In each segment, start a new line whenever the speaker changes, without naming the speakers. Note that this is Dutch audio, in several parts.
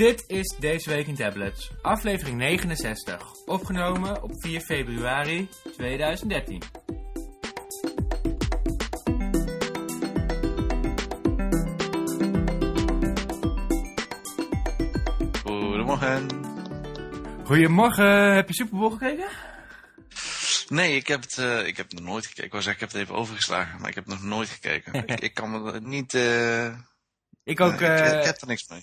Dit is Deze Week in Tablets, aflevering 69, opgenomen op 4 februari 2013.
Goedemorgen.
Goedemorgen, heb je Super Bowl gekeken?
Nee, ik heb het, eh, ik heb het nog nooit gekeken. Ik wou zeggen, ik heb het even overgeslagen, maar ik heb het nog nooit gekeken. ik, ik kan me niet... eh,
Ik ook,
nee, ik,
eh,
ik heb er niks mee.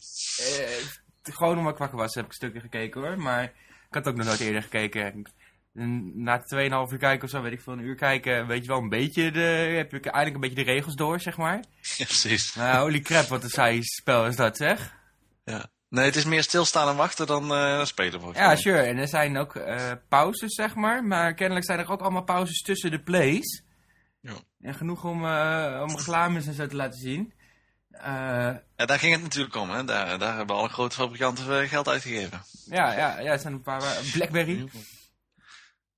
Gewoon omdat ik wakker was heb ik een stukje gekeken hoor, maar ik had ook nog nooit eerder gekeken. En Na 2,5 uur kijken of zo, weet ik veel, een uur kijken, weet je wel een beetje de, heb je eigenlijk een beetje de regels door, zeg maar.
Ja, precies.
Nou, holy crap, wat een saai spel is dat, zeg.
Ja. Nee, het is meer stilstaan en wachten dan eh, spelen volgens
Ja, sure. En er zijn ook eh, pauzes, zeg maar. Maar kennelijk zijn er ook allemaal pauzes tussen de plays.
Ja.
En genoeg om, eh, om reclames en zo te laten zien. Eh,
Ja, daar ging het natuurlijk om, hè. Daar, daar hebben alle grote fabrikanten eh, geld uitgegeven.
ja, ja, ja, er zijn een paar... waar- Blackberry.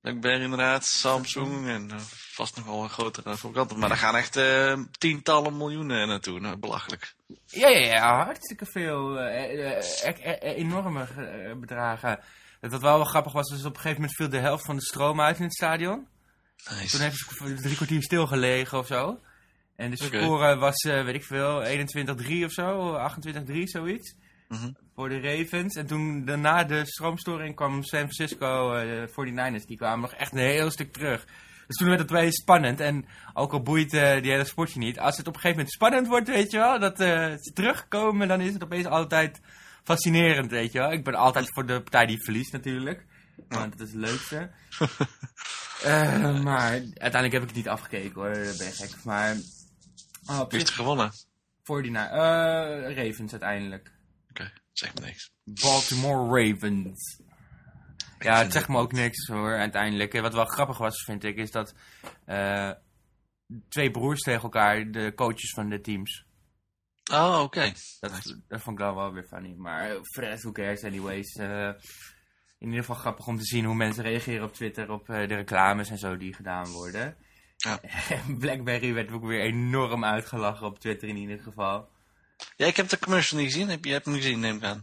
BlackBerry inderdaad, Samsung en eh, vast nog wel een grotere fabrikanten. Maar daar gaan echt eh, tientallen miljoenen naartoe. Nou, belachelijk.
Ja, ja, ja, hartstikke veel. eh, eh, eh, eh, eh, enorme eh, bedragen. Wat wel wel grappig was, is op een gegeven moment viel de helft van de stroom uit in het stadion.
Nice.
Toen heeft ze drie kwartier stilgelegen of zo. En de score was, eh, weet ik veel, 21-3 of zo, 28-3, zoiets.
Mhm.
Voor de Ravens. En toen daarna de stroomstoring kwam San Francisco, eh 49ers, die kwamen nog echt een heel stuk terug. Dus toen werd het wel spannend. En ook al boeit eh, die hele sportje niet. Als het op een gegeven moment spannend wordt, weet je wel, dat ze terugkomen, dan is het opeens altijd fascinerend, weet je wel. Ik ben altijd voor de partij die verliest natuurlijk. Want dat is het leukste. Maar uiteindelijk heb ik het niet afgekeken hoor, daar ben ik gek. Maar oh, op
Wie heeft er gewonnen?
49, eh Ravens uiteindelijk.
Oké, zeg me niks.
Baltimore Ravens. Ja, het zegt me ook niks hoor, uiteindelijk. Wat wel grappig was, vind ik, is dat eh, twee broers tegen elkaar, de coaches van de teams.
Oh, oké.
Dat, dat vond ik dan wel weer funny. Maar uh, the rest, who cares anyways. Eh, in ieder geval grappig om te zien hoe mensen reageren op Twitter op eh, de reclames en zo die gedaan worden.
Ja.
Blackberry werd ook weer enorm uitgelachen op Twitter in ieder geval.
Ja, ik heb de commercial niet gezien. Heb je hebt hem gezien, neem ik aan.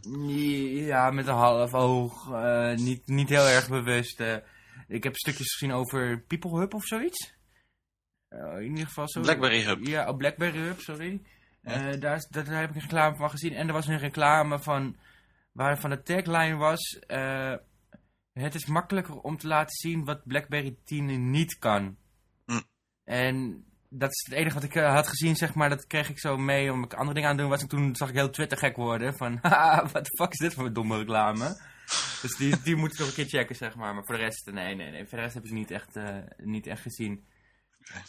Ja, met een half oog. eh, niet, niet heel erg bewust. eh. ik heb stukjes gezien over People Hub of zoiets. Eh, in ieder geval zo.
Blackberry Hub.
Ja, oh, Blackberry Hub, sorry.
Ja.
Daar, heb ik een reclame van gezien. En er was een reclame van... Waarvan de tagline was... het is makkelijker om te laten zien wat BlackBerry 10 niet kan. En dat is het enige wat ik eh, had gezien, zeg maar. Dat kreeg ik zo mee omdat ik andere dingen aan het doen was. En toen zag ik heel Twitter gek worden. Van, haha, wat de fuck is dit voor een domme reclame? dus die, die moet ik nog een keer checken, zeg maar. Maar voor de rest, nee, nee, nee. Voor de rest heb ik niet echt, eh, niet echt gezien.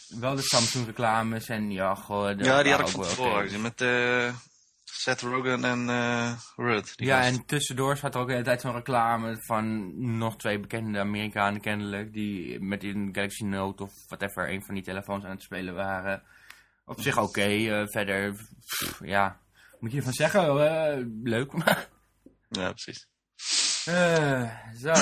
Wel de Samsung reclames en ja, goh.
Ja, die had ik van tevoren. Met eh Seth Rogen en eh Rudd.
Ja, en tussendoor zat er ook de hele tijd zo'n reclame van nog twee bekende Amerikanen kennelijk. Die met een Galaxy Note of whatever, een van die telefoons aan het spelen waren. Op zich oké, eh, verder, pff, ja, moet je ervan zeggen, eh, leuk.
Ja, precies.
Zo.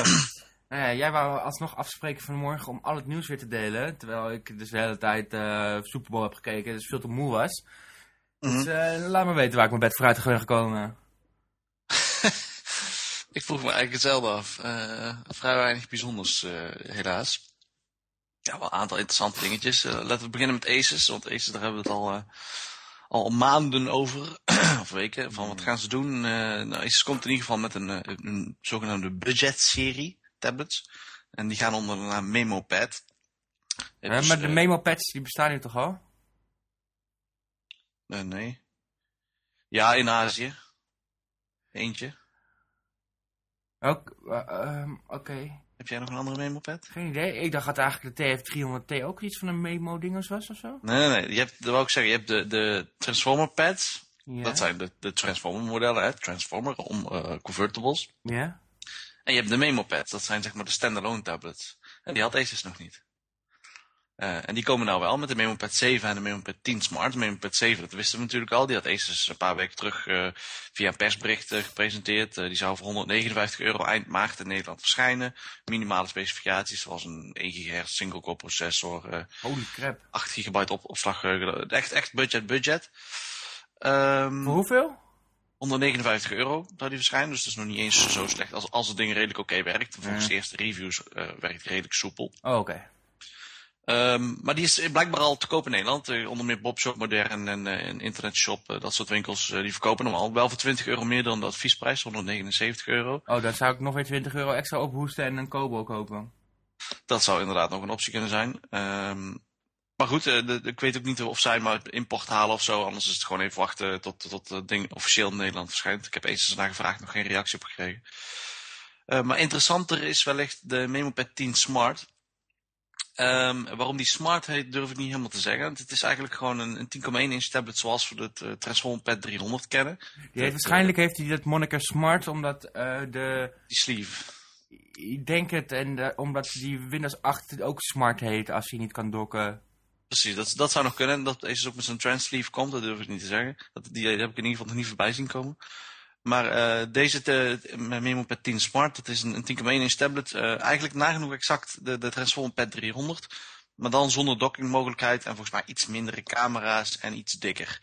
Jij wou alsnog afspreken vanmorgen om al het nieuws weer te delen. Terwijl ik dus de hele tijd eh Super Bowl heb gekeken, dus veel te moe was. Dus
Mhm.
eh, laat me weten waar ik mijn bed vooruit ben gekomen.
Ik vroeg me eigenlijk hetzelfde af. Eh, vrij weinig bijzonders, eh, helaas. Ja, wel een aantal interessante dingetjes. Laten we beginnen met Aces, want Aces, daar hebben we het al, al maanden over, of weken, van wat gaan ze doen. Eh nou, Aces komt in ieder geval met een, een zogenaamde budget-serie tablets. En die gaan onder de naam MemoPad. Ja, dus,
maar de memo-pads, die bestaan nu toch al?
Eh, nee. Ja, in Azië. Eentje.
Ook, eh, ehm, Oké,
Heb jij nog een andere MemoPad?
geen idee. Ik dacht dat eigenlijk de TF300T ook iets van een memo-dinges was of zo.
Nee, nee, nee. Je hebt, dat wou ik zeggen, je hebt de, de Transformer pads.
Ja.
Dat zijn de, de Transformer modellen, hè? Transformer, om eh, convertibles.
Ja?
En je hebt de Memo pads, dat zijn zeg maar de standalone tablets. En die had Asus nog niet. Eh, en die komen nou wel met de MemoPad 7 en de MemoPad 10 Smart. De MemoPad 7, dat wisten we natuurlijk al. Die had Asus een paar weken terug eh, via een persbericht eh, gepresenteerd. Eh, die zou voor 159 euro eind maart in Nederland verschijnen. Minimale specificaties zoals een 1 GHz single core processor,
Holy crap.
8 gigabyte op opslaggeheugen. Echt, echt budget, budget. Ehm,
Voor hoeveel?
159 euro zou die verschijnen, dus dat is nog niet eens zo slecht als, als het ding redelijk oké werkt. Volgens de eerste reviews werkt het redelijk soepel.
Oh, oké.
Ehm, maar die is blijkbaar al te koop in Nederland. Eh, onder meer Bobshop, Modern en eh, internetshop, eh, dat soort winkels, die verkopen hem al. Wel voor 20 euro meer dan de adviesprijs, 179 euro.
Oh, dan zou ik nog weer 20 euro extra ophoesten en een Kobo kopen.
Dat zou inderdaad nog een optie kunnen zijn. Ehm, maar goed, de- ik weet ook niet of zij maar import halen of zo. Anders is het gewoon even wachten tot, tot het ding officieel in Nederland verschijnt. Ik heb eens naar gevraagd, nog geen reactie op gekregen. Maar interessanter is wellicht de MemoPad 10 Smart. Ehm, waarom die Smart heet, durf ik niet helemaal te zeggen. Het is eigenlijk gewoon een, een 10,1 inch tablet zoals we het uh, Transform Pad 300 kennen.
Die heeft, waarschijnlijk heeft hij dat moniker smart, omdat eh, de...
Die sleeve.
Ik denk het, en omdat die Windows 8 ook smart heet als hij niet kan dokken.
Precies, dat, dat zou nog kunnen. Dat deze ook met zo'n transsleeve komt, dat durf ik niet te zeggen. Dat, die heb ik in ieder geval nog niet voorbij zien komen. Maar eh, deze te, met MemoPad 10 Smart, dat is een, een 10,1 inch tablet. eh, eigenlijk nagenoeg exact de, de Transform Pad 300. Maar dan zonder dockingmogelijkheid en volgens mij iets mindere camera's en iets dikker.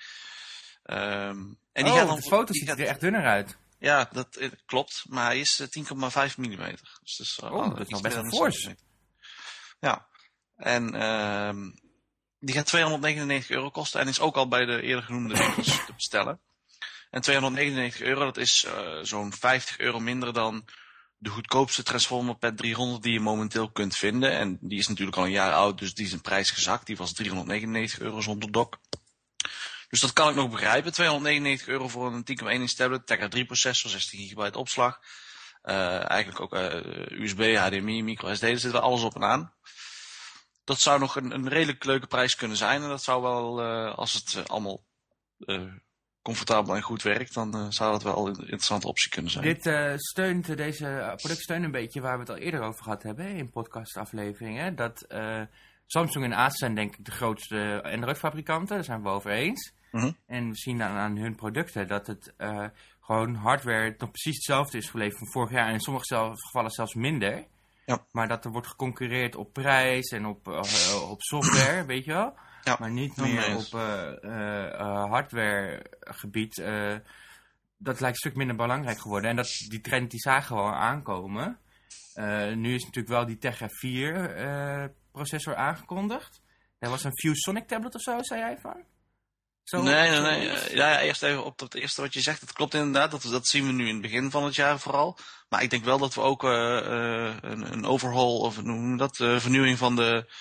Ehm, en die
oh,
gaat dan
de
die
ziet
gaat-
er echt dunner uit.
Ja, dat eh, klopt. Maar hij is eh, 10,5 mm. Dus dat is, eh,
Oh, dat is
iets
nog best
een centimeter. Ja. En ehm, die gaat 299 euro kosten en is ook al bij de eerder genoemde winkels te bestellen. En 299 euro, dat is eh, zo'n 50 euro minder dan de goedkoopste Transformer Pad 300 die je momenteel kunt vinden. En die is natuurlijk al een jaar oud, dus die is in prijs gezakt. Die was 399 euro zonder dock. Dus dat kan ik nog begrijpen. 299 euro voor een 10,1 inch tablet, Tegra 3 processor, 16 gigabyte opslag. Eh, eigenlijk ook eh, USB, HDMI, micro SD, er zit wel alles op en aan. Dat zou nog een, een redelijk leuke prijs kunnen zijn. En dat zou wel, als het allemaal comfortabel en goed werkt, dan eh, zou dat wel een interessante optie kunnen zijn.
Dit eh, steunt, eh, deze product steunt een beetje waar we het al eerder over gehad hebben in podcastafleveringen. Dat Samsung en Asus zijn denk ik de grootste Android-fabrikanten, daar zijn we over eens.
Mhm.
En we zien aan, aan hun producten dat het gewoon hardware nog precies hetzelfde is gebleven van vorig jaar. En in sommige zelf- gevallen zelfs minder.
Ja.
Maar dat er wordt geconcurreerd op prijs en op, op software, weet je wel.
Ja,
maar niet
mee
meer op eh, eh, eh, hardwaregebied. dat lijkt een stuk minder belangrijk geworden. En dat, die trend die zagen we al aankomen. Nu is natuurlijk wel die Tegra 4 eh, processor aangekondigd. Er was een ViewSonic tablet of zo, zei jij van? Zo-
nee, nee, nee. Ja, ja, eerst even op het eerste wat je zegt. Dat klopt inderdaad. Dat, dat zien we nu in het begin van het jaar vooral. Maar ik denk wel dat we ook een, een overhaul of hoe noem je dat? vernieuwing van de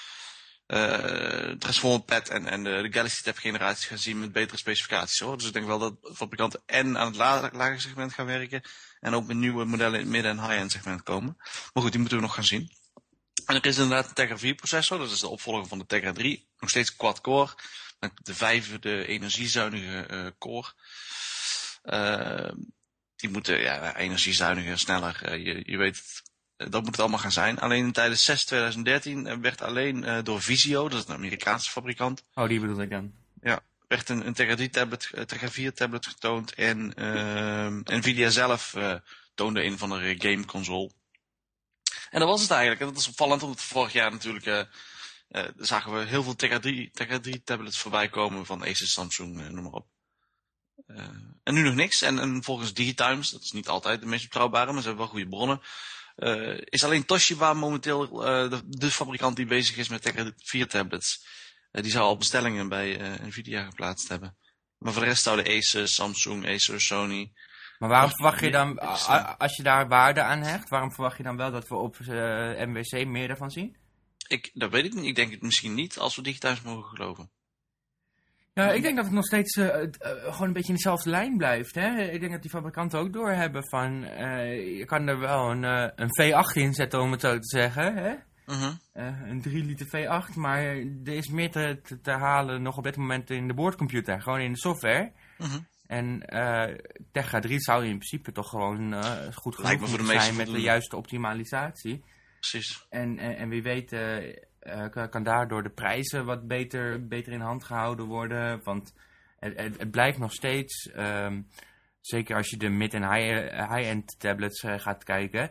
eh Transformer Pad en, en de, Galaxy Tab generaties gaan zien met betere specificaties hoor. Dus ik denk wel dat fabrikanten en aan het la lage segment gaan werken. En ook met nieuwe modellen in het midden- en high-end segment komen. Maar goed, die moeten we nog gaan zien. En er is inderdaad een Tegra 4 processor. Dat is de opvolger van de Tegra 3. Nog steeds quad-core. Met de vijfde energiezuinige eh, core. Eh, die moeten ja, energiezuiniger, sneller. eh, je, je weet het. Eh, dat moet het allemaal gaan zijn. Alleen tijdens CES 2013 eh, werd alleen eh, door Visio, dat is een Amerikaanse fabrikant,
Oh, die bedoel ik dan.
werd een, een Tegra 3 tablet, eh, Tegra 4 tablet getoond. En ehm, Nvidia zelf toonde een van de game console. En dat was het eigenlijk. En dat is opvallend, omdat vorig jaar natuurlijk zagen we heel veel Tegra 3, Tegra 3 tablets voorbij komen van Asus, Samsung, eh, noem maar op. En nu nog niks. En, en volgens Digitimes, dat is niet altijd de meest betrouwbare, maar ze hebben wel goede bronnen. Eh, is alleen Toshiba momenteel eh, de, de fabrikant die bezig is met Tegra 4 tablets. Eh, die zou al bestellingen bij Nvidia geplaatst hebben. Maar voor de rest zouden Asus, Samsung, Acer, Sony.
Maar waarom verwacht je dan, als je daar waarde aan hecht, waarom verwacht je dan wel dat we op MWC meer daarvan zien?
Ik, dat weet ik niet. Ik denk het misschien niet, als we Digitimes mogen geloven.
Ja, ik denk dat het nog steeds eh, eh, gewoon een beetje in dezelfde lijn blijft. Hè? Ik denk dat die fabrikanten ook doorhebben van, eh, je kan er wel een, een V8 in zetten om het zo te zeggen. Hè?
Mhm.
Een 3 liter V8, maar er is meer te, te, te halen nog op dit moment in de boordcomputer, gewoon in de software.
Mhm.
En Tegra 3 zou in principe toch gewoon goed genoeg zijn met de juiste optimalisatie.
Precies.
En, en, en wie weet eh, kan, daardoor de prijzen wat beter, beter in hand gehouden worden. Want het, het, blijft nog steeds, ehm, zeker als je de mid- en high- high-end tablets eh, gaat kijken,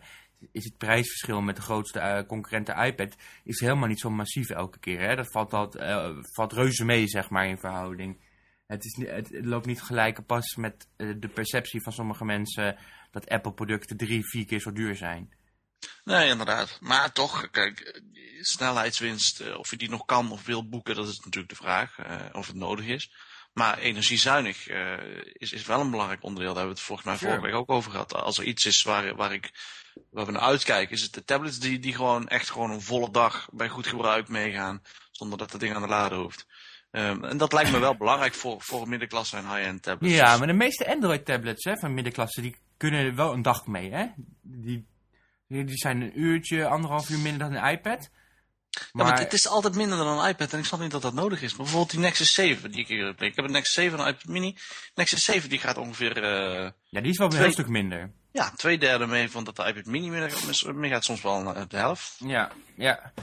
is het prijsverschil met de grootste eh, concurrente iPad is helemaal niet zo massief elke keer. Hè? Dat valt, al, valt reuze mee, zeg maar, in verhouding. het, is, het, loopt niet gelijk pas met de perceptie van sommige mensen dat Apple-producten drie, vier keer zo duur zijn.
Nee, inderdaad. Maar toch, kijk, snelheidswinst, eh, of je die nog kan of wil boeken, dat is natuurlijk de vraag. eh, of het nodig is. Maar energiezuinig eh, is, is wel een belangrijk onderdeel. Daar hebben we het volgens mij
Sure.
vorige week ook over gehad. Als er iets is waar, waar, ik, waar we naar uitkijken, is het de tablets die, die gewoon echt gewoon een volle dag bij goed gebruik meegaan. Zonder dat het ding aan de lader hoeft. Ehm, en dat lijkt me wel belangrijk voor, voor middenklasse en high-end tablets.
Ja,
Dus-
maar de meeste Android-tablets hè, van middenklasse, die kunnen wel een dag mee. Hè? Die, die zijn een uurtje, anderhalf uur minder dan een iPad.
Ja,
Maar,
het is altijd minder dan een iPad en ik snap niet dat dat nodig is. Maar bijvoorbeeld die Nexus 7 die ik hier heb. Ik heb een Nexus 7 en een iPad mini. Nexus 7 die gaat ongeveer eh,
ja, die is wel een
twee-
heel stuk minder.
ja, twee derde mee van dat de iPad mini mee gaat. Soms wel eh, de helft.
Ja, ja.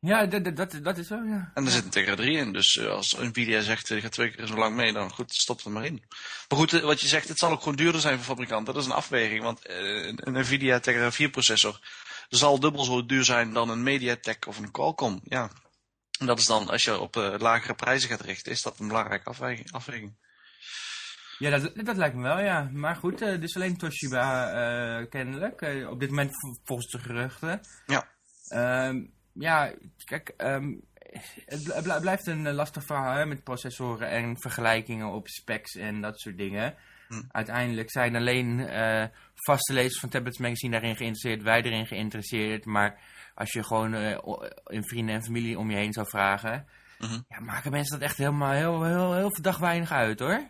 Ja, dat, dat- dat, is zo, ja.
En er zit een Tegra 3 in. Dus eh, als Nvidia zegt, eh, gaat twee keer zo lang mee, dan goed, stop er maar in. Maar goed, eh, wat je zegt, het zal ook gewoon duurder zijn voor fabrikanten. Dat is een afweging, want een Nvidia Tegra 4 processor zal dubbel zo duur zijn dan een MediaTek of een Qualcomm. Ja. En dat is dan, als je op lagere prijzen gaat richten, is dat een belangrijke afweging. afweging.
Ja, dat, dat lijkt me wel, ja. Maar goed, eh, dus alleen Toshiba kennelijk. op dit moment volgens de geruchten.
Ja.
Ehm, ja, kijk, ehm, het bl- bl- blijft een eh, lastig verhaal hè, met processoren en vergelijkingen op specs en dat soort dingen.
Hm.
Uiteindelijk zijn alleen eh, vaste lezers van Tablets Magazine daarin geïnteresseerd, wij erin geïnteresseerd. Maar als je gewoon o- in vrienden en familie om je heen zou vragen,
Mhm.
ja, maken mensen dat echt helemaal heel, heel, heel verdacht weinig uit hoor.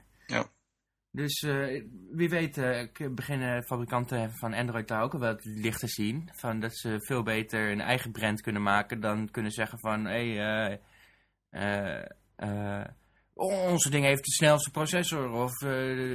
Dus eh, wie weet eh, k- beginnen fabrikanten van Android daar ook wel het licht te zien. Van dat ze veel beter een eigen brand kunnen maken dan kunnen zeggen van... Hey, eh, eh, eh, onze ding heeft de snelste processor of eh,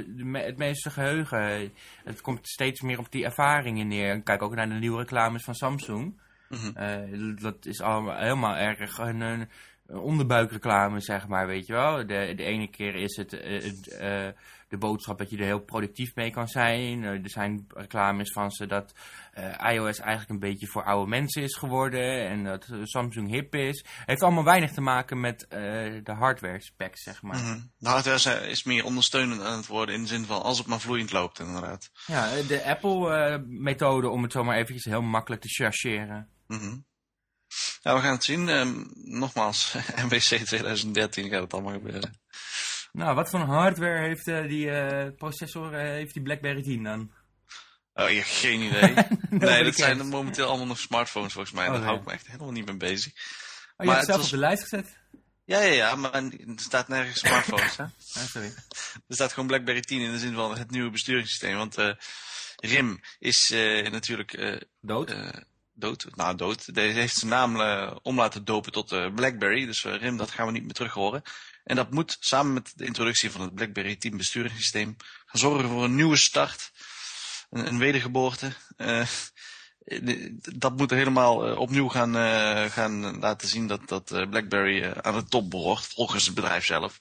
de me- het meeste geheugen. Het komt steeds meer op die ervaringen neer. Kijk ook naar de nieuwe reclames van Samsung.
Mhm.
Eh, dat is allemaal helemaal erg een, onderbuikreclame, zeg maar, weet je wel. De, de ene keer is het eh, het, eh, de boodschap dat je er heel productief mee kan zijn. Eh, er zijn reclames van ze dat eh, iOS eigenlijk een beetje voor oude mensen is geworden. En dat eh, Samsung hip is. Heeft allemaal weinig te maken met de hardware specs, zeg maar.
Mhm. De hardware is- meer ondersteunend aan het worden in de zin van als het maar vloeiend loopt inderdaad.
Ja, de Apple-methode om het zomaar eventjes heel makkelijk te chargeren.
Mhm. Ja, we gaan het zien. Ehm, nogmaals, MWC 2013 gaat het allemaal gebeuren.
Nou, wat voor hardware heeft eh, die eh, processor, eh, heeft die BlackBerry 10 dan?
Oh, je hebt geen idee. nee, dat zijn momenteel allemaal nog smartphones volgens mij.
Oh,
Daar hou ik me echt helemaal niet mee bezig.
Oh, je
Maar
hebt het zelf
was-
op de lijst gezet?
Ja, ja, ja, maar er staat nergens smartphones. hè?
Ah, sorry.
Er staat gewoon BlackBerry 10 in de zin van het nieuwe besturingssysteem. Want RIM is natuurlijk
Dood?
dood. Nou, dood. Deze heeft zijn naam om laten dopen tot BlackBerry. Dus RIM, dat gaan we niet meer terug horen. En dat moet samen met de introductie van het BlackBerry 10 besturingssysteem gaan zorgen voor een nieuwe start. Een, wedergeboorte. Eh, dat moet helemaal eh, opnieuw gaan, eh, gaan laten zien dat, dat BlackBerry aan de top behoort, volgens het bedrijf zelf.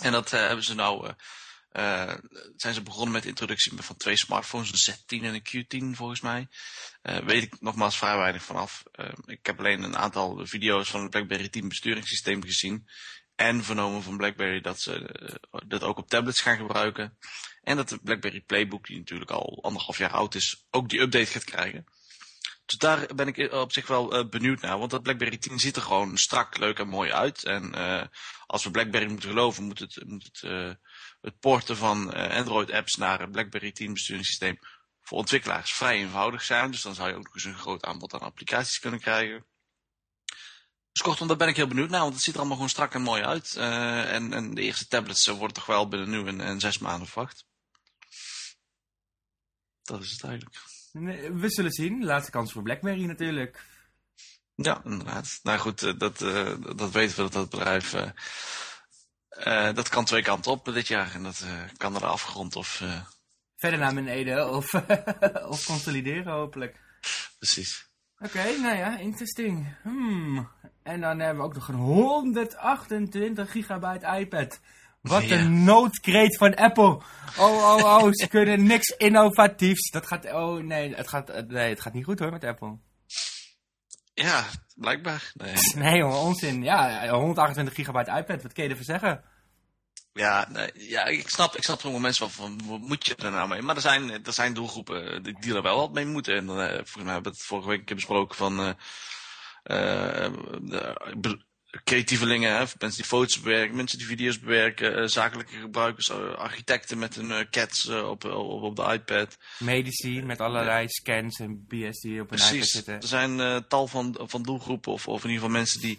En dat hebben ze nou, zijn ze begonnen met de introductie van twee smartphones, een Z10 en een Q10 volgens mij. Weet ik nogmaals vrij weinig vanaf. Ik heb alleen een aantal video's van het BlackBerry 10 besturingssysteem gezien. En vernomen van BlackBerry dat ze eh, dat ook op tablets gaan gebruiken. En dat de BlackBerry Playbook, die natuurlijk al anderhalf jaar oud is, ook die update gaat krijgen. Dus daar ben ik op zich wel eh, benieuwd naar. Want dat BlackBerry 10 ziet er gewoon strak, leuk en mooi uit. En eh, als we BlackBerry moeten geloven, moet het, moet het, eh, het porten van eh, Android-apps naar het BlackBerry 10 besturingssysteem voor ontwikkelaars vrij eenvoudig zijn. Dus dan zou je ook nog eens een groot aanbod aan applicaties kunnen krijgen. Dus kortom, daar ben ik heel benieuwd naar, want het ziet er allemaal gewoon strak en mooi uit. Eh, en, en de eerste tablets eh, worden toch wel binnen nu en, en zes maanden verwacht. Dat is het eigenlijk.
We zullen zien. Laatste kans voor BlackBerry natuurlijk.
Ja, inderdaad. Nou goed, eh, dat, dat weten we dat dat bedrijf... dat kan twee kanten op dit jaar. En dat kan er afgerond of...
Verder naar beneden of, of consolideren hopelijk.
precies.
Oké, nou ja, interesting. Hmm. En dan hebben we ook nog een 128 gigabyte iPad. Wat
Ja.
een noodkreet van Apple. Oh, oh, oh, ze kunnen niks innovatiefs. Dat gaat, oh nee, het gaat, nee, het gaat niet goed hoor met Apple.
Ja, blijkbaar. Nee.
Nee jongen, onzin. Ja, 128 gigabyte iPad, wat kun je ervan zeggen?
Ja, nee, ja ik, snap, ik snap sommige mensen wel van, wat moet je er nou mee? Maar er zijn, er zijn doelgroepen die, die er wel wat mee moeten. En eh, volgens mij hebben we het vorige week besproken van eh, eh, de, be- creatievelingen, hè, mensen die foto's bewerken, mensen die video's bewerken, eh, zakelijke gebruikers, eh, architecten met hun eh, cats eh, op, op, op de iPad.
Medici met allerlei scans en BS die op een iPad zitten.
Er zijn eh, tal van, van doelgroepen, of, of in ieder geval mensen die,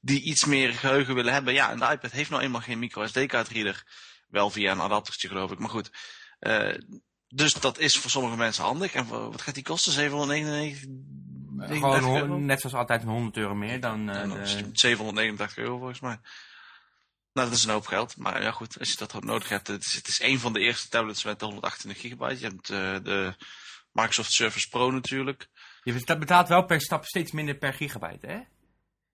die iets meer geheugen willen hebben. Ja, en de iPad heeft nou eenmaal geen micro SD-kaart reader. Wel via een adaptertje geloof ik, maar goed. Eh, dus dat is voor sommige mensen handig. En wat gaat die kosten? 799
Gewoon
euro?
net zoals altijd een 100 euro meer dan eh, de...
het 789 euro volgens mij. Nou, dat is een hoop geld. Maar ja, goed, als je dat nodig hebt. Het is, het is een van de eerste tablets met de 128 gigabyte. Je hebt eh, de Microsoft Surface Pro natuurlijk.
Je beta- betaalt wel per stap steeds minder per gigabyte, hè?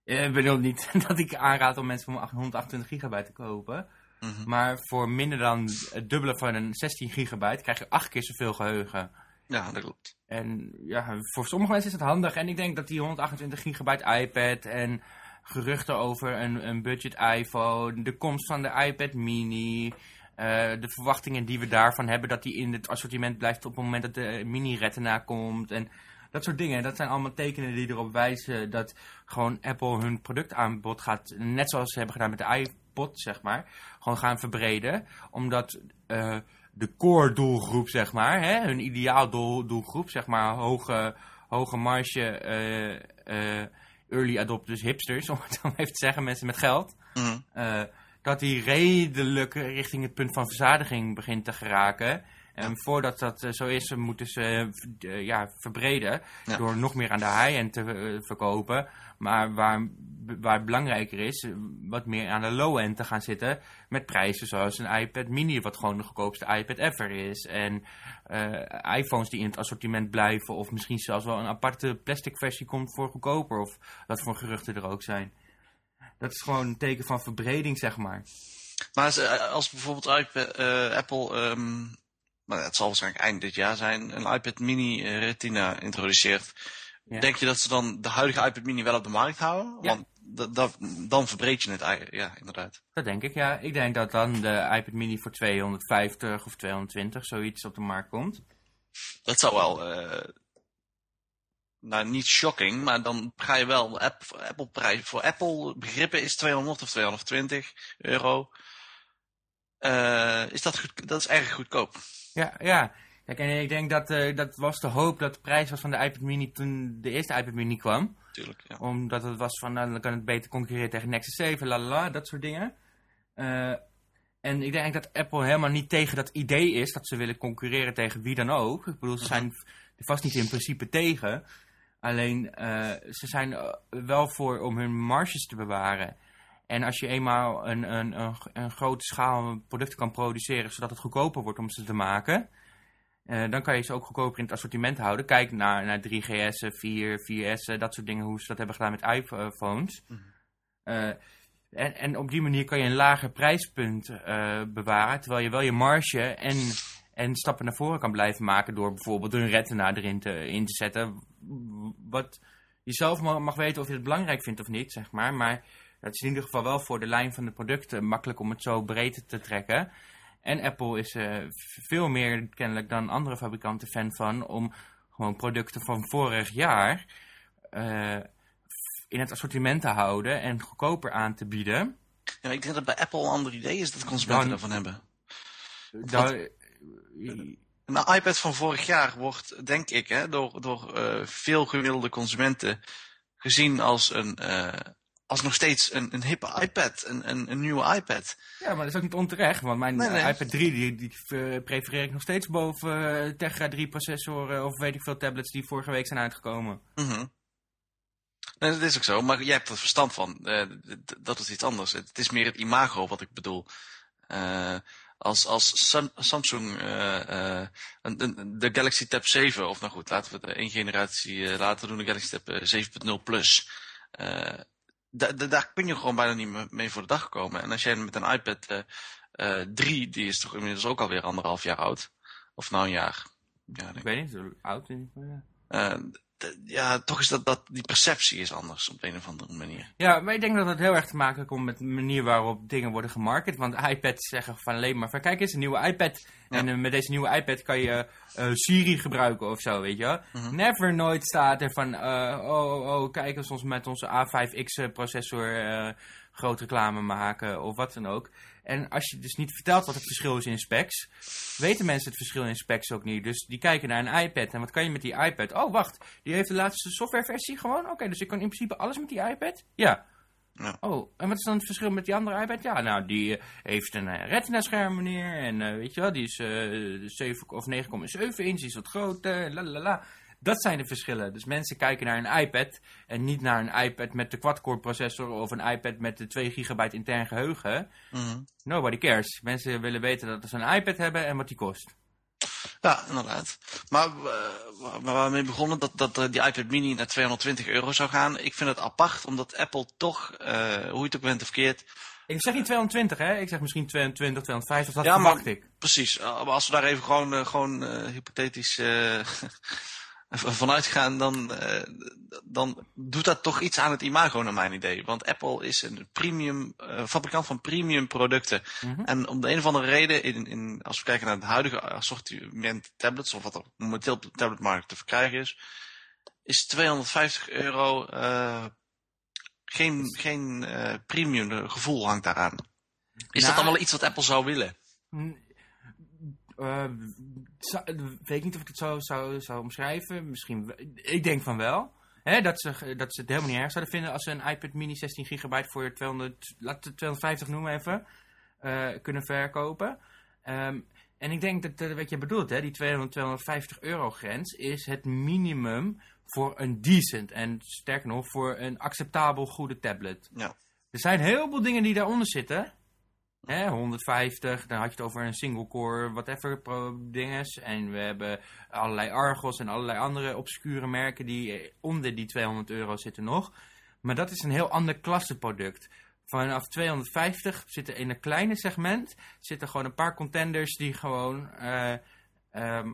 Eh, Ik bedoel niet dat ik aanraad om mensen voor 128 gigabyte te kopen.
Mhm.
Maar voor minder dan het dubbele van een 16 gigabyte krijg je acht keer zoveel geheugen.
Ja, dat klopt.
En ja, voor sommige mensen is het handig. En ik denk dat die 128 gigabyte iPad en geruchten over een, een budget iPhone, de komst van de iPad mini, eh, de verwachtingen die we daarvan hebben dat die in het assortiment blijft op het moment dat de mini retina komt. En dat soort dingen. Dat zijn allemaal tekenen die erop wijzen dat gewoon Apple hun productaanbod gaat, net zoals ze hebben gedaan met de iPod, zeg maar, gewoon gaan verbreden. Omdat eh, de core doelgroep, zeg maar, hè, hun ideaal doel, doelgroep, zeg maar, hoge, hoge marge, eh, eh, early adopters, hipsters, om het dan even te zeggen, mensen met geld,
Mhm.
eh, dat die redelijk richting het punt van verzadiging begint te geraken. En voordat dat eh, zo is, moeten ze eh, ja, verbreden
Ja.
door nog meer aan de high-end te eh, verkopen. Maar waar, waar het belangrijker is, wat meer aan de low-end te gaan zitten. Met prijzen zoals een iPad mini, wat gewoon de goedkoopste iPad ever is. En iPhones die in het assortiment blijven. Of misschien zelfs wel een aparte plastic versie komt voor goedkoper. Of wat voor geruchten er ook zijn. Dat is gewoon een teken van verbreding, zeg maar.
Maar als, als bijvoorbeeld Apple, ehm, nou, ja, het zal waarschijnlijk eind dit jaar zijn, een iPad mini eh, Retina introduceert.
Ja.
Denk je dat ze dan de huidige iPad mini wel op de markt houden?
Ja.
Want da- da- dan verbreed je het, ja, inderdaad.
Dat denk ik, ja. Ik denk dat dan de iPad mini voor 250 of 220 zoiets op de markt komt.
Dat zou wel, eh, nou niet shocking, maar dan ga je wel, App- Apple prijs, voor Apple begrippen is 200 of 220 euro. Eh, is dat, goed, dat is erg goedkoop.
Ja, ja. Kijk, en ik denk dat eh, dat was de hoop dat de prijs was van de iPad mini toen de eerste iPad mini kwam.
Natuurlijk, ja.
Omdat het was van, nou, dan kan het beter concurreren tegen Nexus 7, la la dat soort dingen. Eh, en ik denk dat Apple helemaal niet tegen dat idee is dat ze willen concurreren tegen wie dan ook. Ik bedoel, ze zijn er vast niet in principe tegen. Alleen, eh, ze zijn wel voor om hun marges te bewaren. En als je eenmaal een, een, een, een grote schaal producten kan produceren, zodat het goedkoper wordt om ze te maken, eh, dan kan je ze ook goedkoper in het assortiment houden. Kijk naar, naar 3GS'en, 4, 4S'en, dat soort dingen, hoe ze dat hebben gedaan met iPhones.
Mhm.
Eh, en, en op die manier kan je een lager prijspunt eh, bewaren, terwijl je wel je marge en, en stappen naar voren kan blijven maken door bijvoorbeeld een retina erin te, in te zetten. Wat je zelf ma- mag weten of je het belangrijk vindt of niet, zeg maar. Maar het is in ieder geval wel voor de lijn van de producten makkelijk om het zo breed te trekken. En Apple is eh, v- veel meer kennelijk dan andere fabrikanten fan van om gewoon producten van vorig jaar eh, in het assortiment te houden en goedkoper aan te bieden.
ja. Ik denk dat bij Apple een ander idee is dat consumenten ervan hebben.
Dan-
Een iPad van vorig jaar wordt, denk ik, hè, door, door eh, veel gemiddelde consumenten gezien als, een, eh, als nog steeds een, een hippe iPad, een, een, een nieuwe iPad.
Ja, maar dat is ook niet onterecht, want mijn
Nee, nee.
iPad 3 die, die prefereer ik nog steeds boven eh, Tegra 3 processoren of weet ik veel tablets die vorige week zijn uitgekomen.
Mhm. Nee, dat is ook zo, maar jij hebt er verstand van. Eh, dat is iets anders. Het is meer het imago wat ik bedoel. Eh, als, als Sam- Samsung de Galaxy Tab 7, of nou goed, laten we het één generatie later doen, de Galaxy Tab eh, 7.0 Plus. Eh, da- da- daar kun je gewoon bijna niet mee voor de dag komen. En als jij met een iPad eh, eh, 3, die is toch inmiddels ook alweer anderhalf jaar oud. Of nou een jaar. Ja, denk
Ik
ik.
weet niet, zo oud in ieder geval, ja.
Ja, toch is dat, dat, die perceptie is anders op een of andere manier.
Ja, maar ik denk dat het heel erg te maken komt met de manier waarop dingen worden gemarket. Want iPads zeggen van alleen maar van kijk eens, een nieuwe iPad.
Ja.
En eh, met deze nieuwe iPad kan je eh, Siri gebruiken of zo, weet je wel.
Mhm.
Never nooit staat er van, eh, oh, oh, oh, kijk eens ons met onze A5X processor groot reclame maken of wat dan ook. En als je dus niet vertelt wat het verschil is in specs, weten mensen het verschil in specs ook niet. Dus die kijken naar een iPad. En wat kan je met die iPad? Oh, wacht, die heeft de laatste softwareversie gewoon? Oké, dus ik kan in principe alles met die iPad? Ja.
Ja.
Oh, en wat is dan het verschil met die andere iPad? Ja, nou, die eh, heeft een eh, retina-scherm, meneer. En eh, weet je wel, die is eh 7 of 9,7 inch, die is wat groter. La la la. Dat zijn de verschillen. Dus mensen kijken naar een iPad en niet naar een iPad met de quad-core processor of een iPad met de 2 gigabyte intern geheugen.
Mhm.
Nobody cares. Mensen willen weten dat ze een iPad hebben en wat die kost.
Ja, inderdaad. Maar waar waar we mee begonnen, dat, dat eh, die iPad mini naar 220 euro zou gaan. Ik vind het apart, omdat Apple toch, eh, hoe je het ook bent of verkeerd...
Ik zeg niet 220, hè? Ik zeg misschien 22, 250, dat
Ja, maar-
verwacht ik.
Precies, maar als we daar even gewoon, gewoon hypothetisch vanuit gaan, dan, eh, dan doet dat toch iets aan het imago naar mijn idee. Want Apple is een premium, eh, fabrikant van premium producten.
Mhm.
En om de een of andere reden, in, in, als we kijken naar het huidige assortiment tablets, of wat er momenteel op de tabletmarkt te verkrijgen is, is 250 euro eh, geen, geen premium gevoel hangt daaraan. Is
Nou,
dat dan wel iets wat Apple zou willen?
Zou- weet niet of ik het zo zou, zou omschrijven. Misschien, ik denk van wel. Hè, dat, ze, dat ze het helemaal niet erg zouden vinden als ze een iPad mini 16 gigabyte voor 200, laten we het 250 noemen even, eh, kunnen verkopen. Ehm, en ik denk dat, wat je bedoelt, hè, die 200, 250 euro grens is het minimum voor een decent en sterker nog voor een acceptabel goede tablet.
Ja.
Er zijn heel veel dingen die daaronder zitten. Hè, 150, dan had je het over een single core, whatever dinges. En we hebben allerlei Argos en allerlei andere obscure merken die eh, onder die 200 euro zitten nog. Maar dat is een heel ander klasseproduct. Vanaf 250 zitten in een kleine segment zitten gewoon een paar contenders die gewoon, eh, ehm,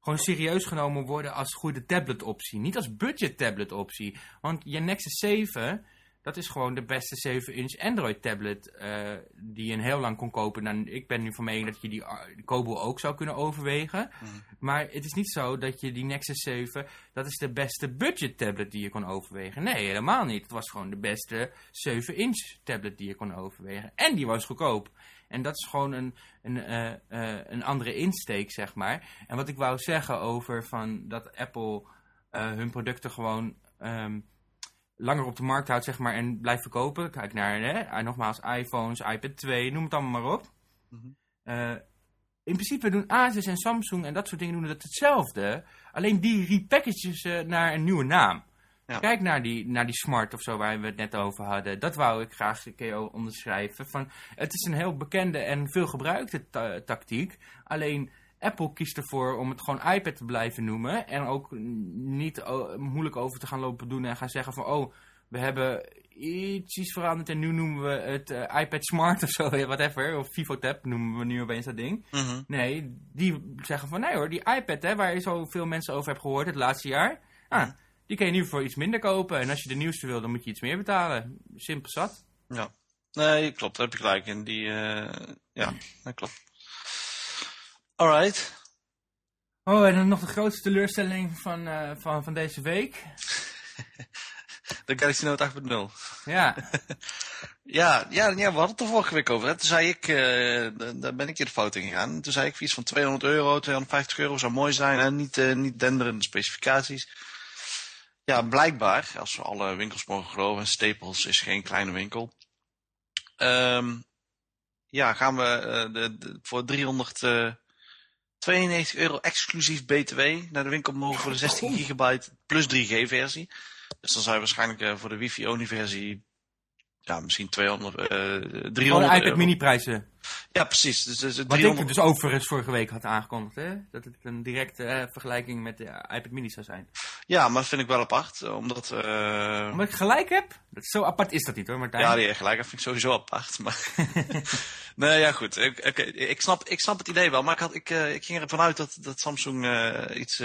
gewoon serieus genomen worden als goede tablet-optie. Niet als budget-tablet-optie. Want je Nexus 7, dat is gewoon de beste 7-inch Android-tablet eh, die je een heel lang kon kopen. Nou, ik ben nu van mening dat je die uh, Kobo ook zou kunnen overwegen.
Mhm.
Maar het is niet zo dat je die Nexus 7, dat is de beste budget-tablet die je kon overwegen. Nee, helemaal niet. Het was gewoon de beste 7-inch tablet die je kon overwegen. En die was goedkoop. En dat is gewoon een, een, eh, eh, een andere insteek, zeg maar. En wat ik wou zeggen over van dat Apple hun producten gewoon ehm, langer op de markt houdt, zeg maar, en blijft verkopen. Kijk naar, hè, eh, nogmaals, iPhones, iPad 2, noem het allemaal maar op.
Mhm.
Eh, in principe doen Asus en Samsung en dat soort dingen doen het hetzelfde. Alleen die repackagen ze naar een nieuwe naam.
Ja.
Kijk naar die, naar die Smart of zo waar we het net over hadden. Dat wou ik graag een keer onderschrijven. Van, het is een heel bekende en veel gebruikte ta- tactiek. Alleen Apple kiest ervoor om het gewoon iPad te blijven noemen. En ook niet moeilijk over te gaan lopen doen en gaan zeggen van... Oh, we hebben iets veranderd en nu noemen we het eh, iPad Smart of zo, whatever. Of VivoTab noemen we nu opeens dat ding.
Mhm.
Nee, die zeggen van nee hoor, die iPad hè, waar je zoveel mensen over hebt gehoord het laatste jaar. Ah, die kan je nu voor iets minder kopen. En als je de nieuwste wil, dan moet je iets meer betalen. Simpel zat.
Ja. Nee, klopt, daar heb je gelijk in. Die, eh, ja, dat klopt. Alright.
Oh, en dan nog de grootste teleurstelling van, eh, van, van deze week.
De Galaxy Note 8.0.
Ja,
Ja, ja, ja, we hadden het er vorige week over. Hè. Toen zei ik, eh, da- daar ben ik in de fout in gegaan. Toen zei ik iets van 200 euro, 250 euro zou mooi zijn. En niet, eh, niet denderende specificaties. Ja, blijkbaar, als we alle winkels mogen geloven, en Staples is geen kleine winkel. Ehm, ja, gaan we de, de- voor 392 euro exclusief BTW naar de winkel mogen voor de 16 gigabyte plus 3G versie. Dus dan zou je waarschijnlijk eh, voor de wifi-only versie ja, misschien 200, eh 300
gewoon de iPad
euro.
mini prijzen.
Ja, precies. Dus, dus
Wat
300...
ik dus overigens vorige week had aangekondigd. Hè? Dat het een directe eh, vergelijking met de iPad mini zou zijn.
Ja, maar dat vind ik wel apart. eh, Omdat... eh,
Omdat ik gelijk heb? Dat zo apart is dat niet hoor Martijn.
Ja, die gelijk. Vind ik sowieso apart. Maar... nee, ja, goed. Ik, oké, ik, snap, ik snap het idee wel. Maar ik, had, ik, ik ging ervan uit dat, dat Samsung iets,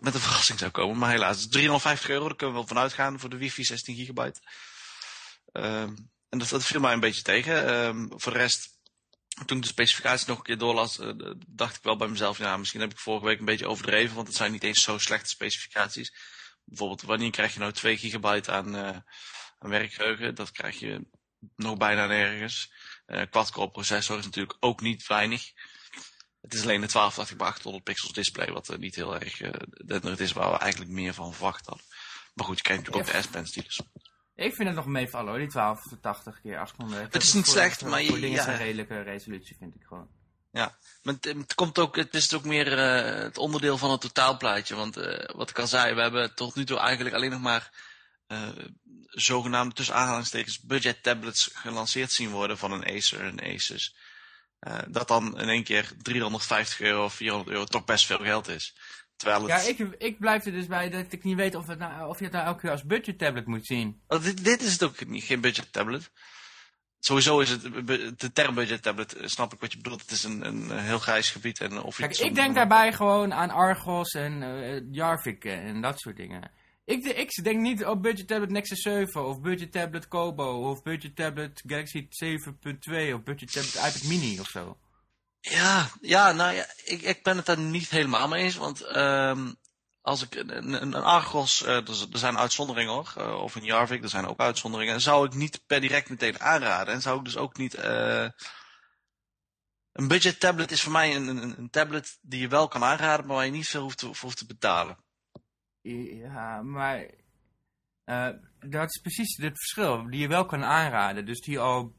met een verrassing zou komen. Maar helaas, het is 350 euro, daar kunnen we wel van uitgaan voor de wifi 16 gigabyte. Ehm, en dat, dat viel mij een beetje tegen. Ehm, voor de rest, toen ik de specificaties nog een keer doorlas, eh, dacht ik wel bij mezelf, ja, misschien heb ik vorige week een beetje overdreven, want het zijn niet eens zo slechte specificaties. Bijvoorbeeld, wanneer krijg je nou 2 gigabyte aan, uh, aan werkgeheugen? Dat krijg je nog bijna nergens. Uh, quad-core processor is natuurlijk ook niet weinig. Het is alleen de 1280 bij 800 pixels display, wat uh, niet heel erg uh, het is waar we eigenlijk meer van verwacht hadden. Maar goed, je krijgt natuurlijk ook de S-Pen stylus.
Ik vind het nog meevallen hoor, die 1280 keer 800.
Het is niet slecht, maar.
Voor
dingen
ja. een redelijke resolutie, vind ik gewoon.
Ja, maar het, het, komt ook, het is ook meer uh, het onderdeel van het totaalplaatje. Want uh, wat ik al zei, we hebben tot nu toe eigenlijk alleen nog maar uh, zogenaamde tussen aanhalingstekens budget tablets gelanceerd zien worden van een Acer en Asus. dat dan in één keer 350 euro of 400 euro toch best veel geld is. Terwijl het...
Ja, ik, ik blijf er dus bij dat ik niet weet of, het nou, of je het nou elke keer als budget tablet moet zien.
Oh, dit, dit is het ook niet, geen budget tablet. Sowieso is het, de term budget tablet, snap ik wat je bedoelt. Het is een, een heel grijs gebied. En of
Kijk, ik denk daarbij gewoon aan Argos en uh, Jarvik en dat soort dingen. Ik, ik denk niet op budget tablet Nexus 7 of budget tablet Kobo of budget tablet Galaxy 7.2 of budget tablet iPad mini of zo.
Ja, ja, nou ja, ik, ik ben het daar niet helemaal mee eens. Want um, als ik een, een, Argos, uh, er, zijn uitzonderingen hoor, uh, of een Jarvik, er zijn ook uitzonderingen. zou ik niet per direct meteen aanraden. En zou ik dus ook niet. Uh, een budget tablet is voor mij een, een, een, tablet die je wel kan aanraden, maar waar je niet veel hoeft te, hoeft te betalen.
Ja, maar. dat is precies het verschil. Die je wel kan aanraden. Dus die al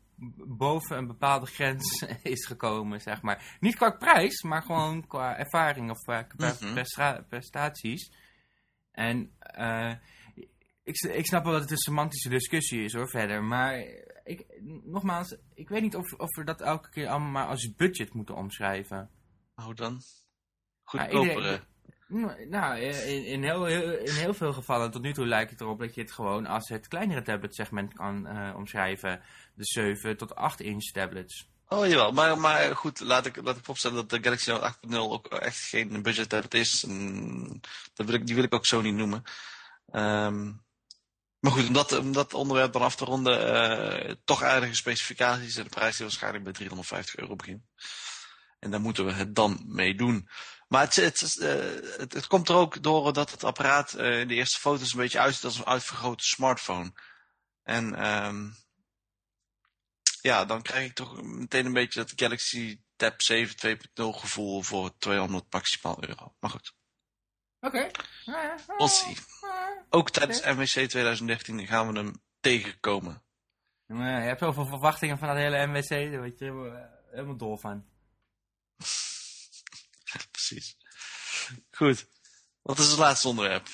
boven een bepaalde grens is gekomen, zeg maar. Niet qua prijs, maar gewoon qua ervaring of qua -hmm. prestaties. En uh, ik, ik snap wel dat het een semantische discussie is hoor, verder. Maar ik, nogmaals, ik weet niet of, of we dat elke keer allemaal maar als budget moeten omschrijven.
Hoe dan? Goedkoper.
Nou, nou, in, in, heel, in heel veel gevallen tot nu toe lijkt het erop dat je het gewoon als het kleinere tabletsegment kan uh, omschrijven. De 7 tot 8 inch tablets.
Oh jawel, maar, maar goed, laat ik, laat ik opstellen dat de Galaxy Note 8.0 ook echt geen budget tablet is. Dat wil ik, die wil ik ook zo niet noemen. Um, maar goed, om dat, om dat onderwerp dan af te ronden, uh, toch aardige specificaties en de prijs die waarschijnlijk bij 350 euro begint. En daar moeten we het dan mee doen. Maar het, het, uh, het, het, komt er ook door dat het apparaat uh, in de eerste foto's een beetje uitziet als een uitvergrote smartphone. En um, ja, dan krijg ik toch meteen een beetje dat Galaxy Tab 7 2.0 gevoel voor 200 maximaal euro. Maar goed.
Oké.
Okay. We'll see. Ook tijdens MWC 2013 gaan we hem tegenkomen.
je hebt zoveel verwachtingen van dat hele MWC, daar word je helemaal, helemaal dol van.
Precies. Goed. Wat is het laatste onderwerp?